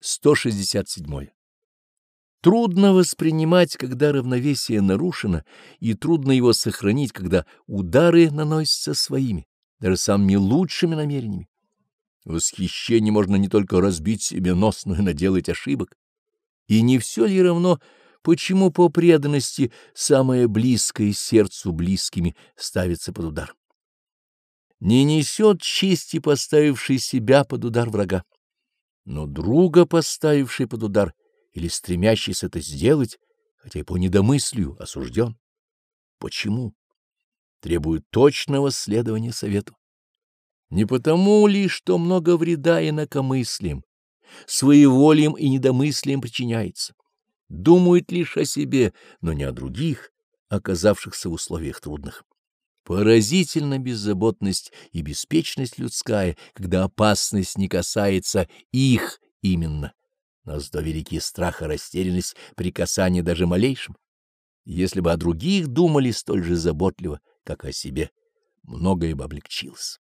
167. Трудно воспринимать, когда равновесие нарушено, и трудно его сохранить, когда удары наносятся своими, даже самыми лучшими намерениями. Восхищение можно не только разбить себе нос, но и наделать ошибок. И не все ли равно, почему по преданности самое близкое сердцу близкими ставится под удар? Не несет чести поставивший себя под удар врага но друга, поставивший под удар или стремящийся это сделать, хотя и по недомыслию осужден. Почему? Требует точного следования совету. Не потому ли, что много вреда инакомыслием, своеволием и недомыслием причиняется. Думают лишь о себе, но не о других, оказавшихся в условиях трудных. Поразительна беззаботность и беспечность людская, когда опасность не касается их именно. Нас до великий страх и растерянность при касании даже малейшим. Если бы о других думали столь же заботливо, как о себе, многое бы облегчилось.